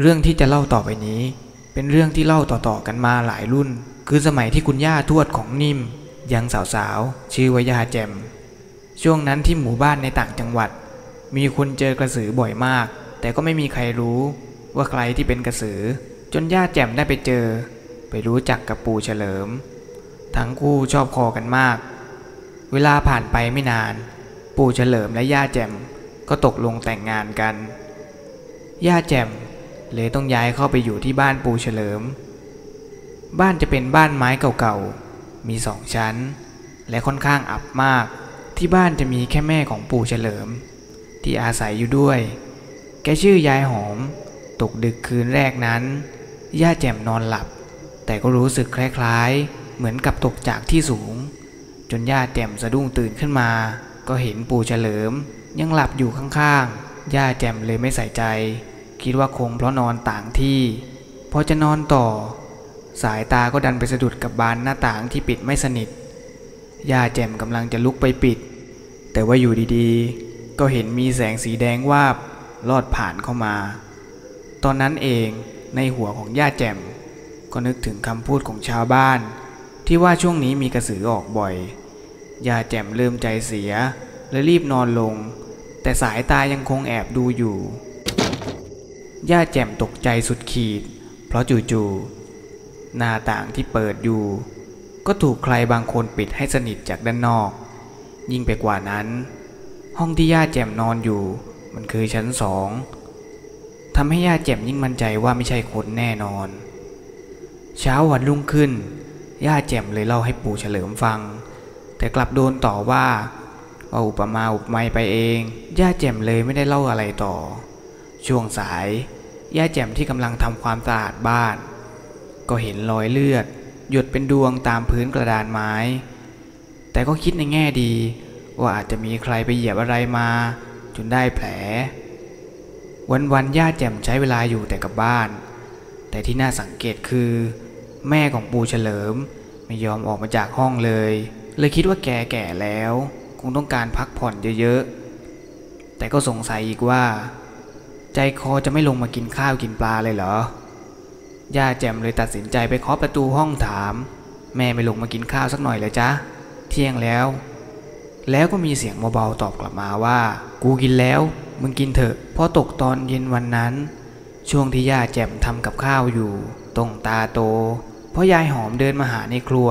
เรื่องที่จะเล่าต่อไปนี้ เป็นเรื่องที่เล่าต่อๆกันมาหลายรุ่น คือสมัยที่คุณย่าทวดของนิ่ม ยังสาวๆ ชื่อวายาแจม ช่วงนั้นที่หมู่บ้านในต่างจังหวัด มีคนเจอกระสือบ่อยมาก แต่ก็ไม่มีใครรู้ว่าใครที่เป็นกระสือ จนย่าแจ่มได้ไปเจอ ไปรู้จักกับปู่เฉลิม ทั้งคู่ชอบคอกันมาก เวลาผ่านไปไม่นาน ปู่เฉลิมและย่าแจ่มก็ตกลงแต่งงานกัน ย่าแจ่ม เลยต้องย้ายเข้าไปอยู่ที่บ้านปู่เฉลิม บ้านจะเป็นบ้านไม้เก่าๆ มีสองชั้น และค่อนข้างอับมาก ที่บ้านจะมีแค่แม่ของปู่เฉลิม ที่อาศัยอยู่ด้วย แกชื่อยายหอม ตกดึกคืนแรกนั้น ย่าแจ่มนอนหลับ แต่ก็รู้สึกคล้ายๆ เหมือนกับตกจากที่สูง จนย่าแจ่มสะดุ้งตื่นขึ้นมา ก็เห็นปู่เฉลิม ยังหลับอยู่ข้างๆ ย่าแจ่มเลยไม่ใส่ใจ คิดว่าคงเพราะนอนต่างที่พอจะนอนต่อ สายตาก็ดันไปสะดุดกับบานหน้าต่างที่ปิดไม่สนิทย่าแจ่มกำลังจะลุกไปปิด แต่ว่าอยู่ดีๆ ก็เห็นมีแสงสีแดงวาบลอดผ่านเข้ามา ตอนนั้นเองในหัวของย่าแจ่ม ก็นึกถึงคำพูดของชาวบ้าน ที่ว่าช่วงนี้มีกระสือออกบ่อยย่าแจ่มเริ่มใจเสียเลยรีบนอนลง แต่สายตายังคงแอบดูอยู่ ย่าแจ่มตกใจสุดขีด เพราะจู่ๆหน้าต่างที่เปิดอยู่ ก็ถูกใครบางคนปิดให้สนิทจากด้านนอก ยิ่งไปกว่านั้น ห้องที่ย่าแจ่มนอนอยู่ มันคือชั้นสองทำให้ย่าแจ่มยิ่งมั่นใจว่าไม่ใช่คนแน่นอน เช้าวันรุ่งขึ้น ย่าแจ่มเลยเล่าให้ปู่เฉลิมฟัง แต่กลับโดนต่อว่าว่าอุปมาอุปไมยไปเอง ย่าแจ่มเลยไม่ได้เล่าอะไรต่อ ช่วงสาย ย่าแจ่มที่กำลังทำความสะอาดบ้าน ก็เห็นรอยเลือด หยดเป็นดวงตามพื้นกระดานไม้ แต่ก็คิดในแง่ดี ว่าอาจจะมีใครไปเหยียบอะไรมา จนได้แผล วันๆย่าแจ่มใช้เวลาอยู่แต่กับบ้าน แต่ที่น่าสังเกตคือ แม่ของปูเฉลิมไม่ยอมออกมาจากห้องเลย เลยคิดว่าแกแก่แล้ว คงต้องการพักผ่อนเยอะๆแต่ก็สงสัยอีกว่า ใจคอจะไม่ลงมากินข้าวกินปลาเลยเหรอย่าแจ่มเลยตัดสินใจไปเคาะประตูห้องถาม แม่ไม่ลงมากินข้าวสักหน่อยเลยจ๊ะเที่ยงแล้ว แล้วก็มีเสียงเบาๆตอบกลับมาว่า กูกินแล้ว มึงกินเถอะพอตกตอนเย็นวันนั้น ช่วงที่ย่าแจ่มทำกับข้าวอยู่ตรงตาโต เพราะยายหอมเดินมาหาในครัว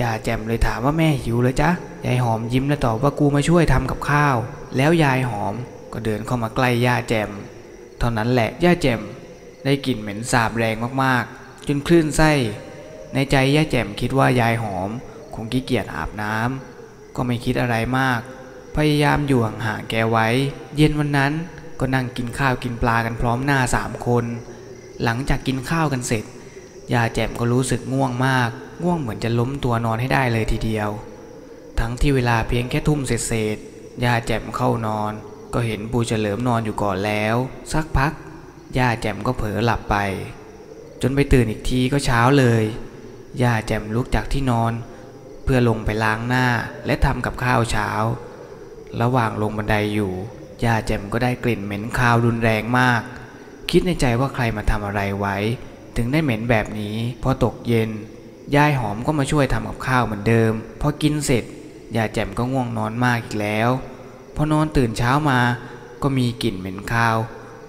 ย่าแจ่มเลยถามว่าแม่หิวเลยจ๊ะยายหอมยิ้มและตอบว่ากูมาช่วยทำกับข้าว แล้วยายหอม ก็เดินเข้ามาใกล้ย่าแจม เท่านั้นแหละย่าแจมได้กลิ่นเหม็นสาบแรงมากๆ จนคลื่นไส้ ในใจย่าแจมคิดว่ายายหอม คงขี้เกียจอาบน้ำก็ไม่คิดอะไรมาก พยายามอยู่ห่างๆแกไว้ เย็นวันนั้นก็นั่งกินข้าวกินปลากันพร้อมหน้าสามคน หลังจากกินข้าวกันเสร็จยาแจ่มก็รู้สึกง่วงมาก ง่วงเหมือนจะล้มตัวนอนให้ได้เลยทีเดียว ทั้งที่เวลาเพียงแค่ทุ่มเศษๆยาแจ่มเข้านอน ก็เห็นปูเฉลิมนอนอยู่ก่อนแล้ว สักพักย่าแจ่มก็เผลอหลับไป จนไปตื่นอีกทีก็เช้าเลยย่าแจ่มลุกจากที่นอน เพื่อลงไปล้างหน้าและทำกับข้าวเช้า ระหว่างลงบันไดอยู่ย่าแจ่มก็ได้กลิ่นเหม็นคาวรุนแรงมาก คิดในใจว่าใครมาทำอะไรไว้ ถึงได้เหม็นแบบนี้ พอตกเย็นยายหอมก็มาช่วยทำกับข้าวเหมือนเดิม พอกินเสร็จยาแจ่มก็ง่วงนอนมากอีกแล้ว พอนอนตื่นเช้ามา ก็มีกลิ่นเหม็นคาว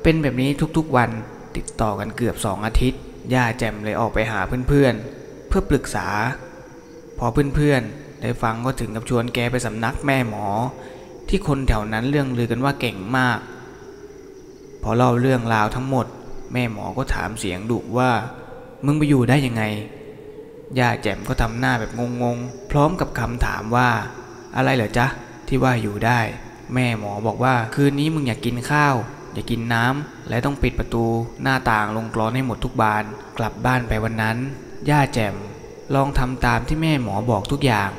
เป็นแบบนี้ทุกๆวันติดต่อกันเกือบสองอาทิตย์ย่าแจ่มเลยออกไปหาเพื่อนๆ เพื่อปรึกษา พอเพื่อนๆ ได้ฟังก็ถึงกับชวนแกไปสำนักแม่หมอ ที่คนแถวนั้นเรื่องลือกันว่าเก่งมาก พอเล่าเรื่องราวทั้งหมด แม่หมอก็ถามเสียงดุว่า มึงไปอยู่ได้ยังไงย่าแจ่มก็ทำหน้าแบบงงๆ พร้อมกับคำถามว่า อะไรเหรอจ๊ะ ที่ว่าอยู่ได้ แม่หมอบอกว่าคืนนี้มึงอย่ากกินข้าว อย่ากินน้ำและต้องปิดประตูหน้าต่างลงกรอนให้หมดทุกบาน กลับบ้านไปวันนั้น ย่าแจ่มลองทำตามที่แม่หมอบอกทุกอย่าง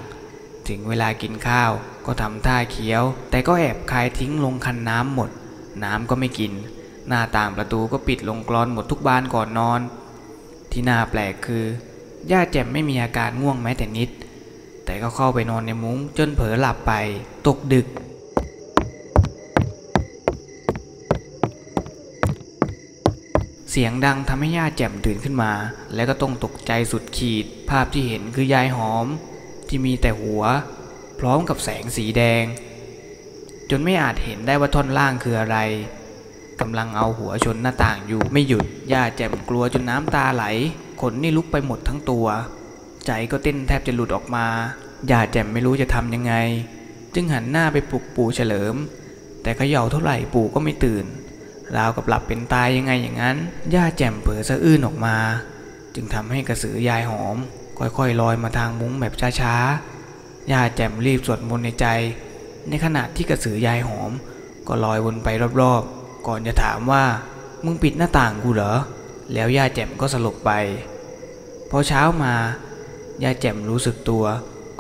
ถึงเวลากินข้าวก็ทำท่าเคี้ยว แต่ก็แอบคายทิ้งลงคันน้ำหมด น้ำก็ไม่กิน หน้าต่างประตูก็ปิดลงกรอนหมดทุกบานก่อนนอน ที่น่าแปลกคือย่าแจ่มไม่มีอาการง่วงแม้แต่นิด แต่ก็เข้าไปนอนในมุ้งจนเผลอหลับไป ตกดึก เสียงดังทำให้ย่าแจ่มตื่นขึ้นมา และก็ต้องตกใจสุดขีด ภาพที่เห็นคือยายหอม ที่มีแต่หัว พร้อมกับแสงสีแดง จนไม่อาจเห็นได้ว่าท่อนล่างคืออะไรกำลังเอาหัวชนหน้าต่างอยู่ไม่หยุด ย่าแจ่มกลัวจนน้ำตาไหล ขนนี่ลุกไปหมดทั้งตัว ใจก็เต้นแทบจะหลุดออกมา ย่าแจ่มไม่รู้จะทำยังไง จึงหันหน้าไปปลุกปู่เฉลิม แต่เขย่าเท่าไหร่ปู่ก็ไม่ตื่น ราวกับหลับเป็นตายยังไงอย่างนั้น ย่าแจ่มเผลอสะอื้นออกมา จึงทำให้กระสือยายหอม ค่อยๆลอยมาทางมุ้งแบบช้าๆย่าแจ่มรีบสวดมนต์ในใจ ในขณะที่กระสือยายหอม ก็ลอยวนไปรอบๆ ก่อนจะถามว่ามึงปิดหน้าต่างกูเหรอ แล้วย่าแจ่มก็สลบไป พอเช้ามา ย่าแจ่มรู้สึกตัว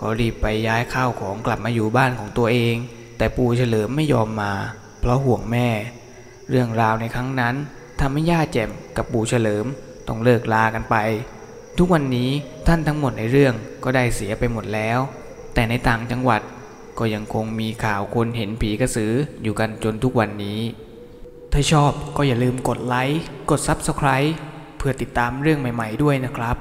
ก็รีบไปย้ายข้าวของกลับมาอยู่บ้านของตัวเอง แต่ปู่เฉลิมไม่ยอมมา เพราะห่วงแม่ เรื่องราวในครั้งนั้นทำให้ย่าแจ่มกับปู่เฉลิมต้องเลิกลากันไป ทุกวันนี้ท่านทั้งหมดในเรื่องก็ได้เสียไปหมดแล้ว แต่ในต่างจังหวัดก็ยังคงมีข่าวคนเห็นผีกระสืออยู่กันจนทุกวันนี้ ถ้าชอบก็อย่าลืมกดไลค์ กด Subscribe เพื่อติดตามเรื่องใหม่ ๆ ด้วยนะครับ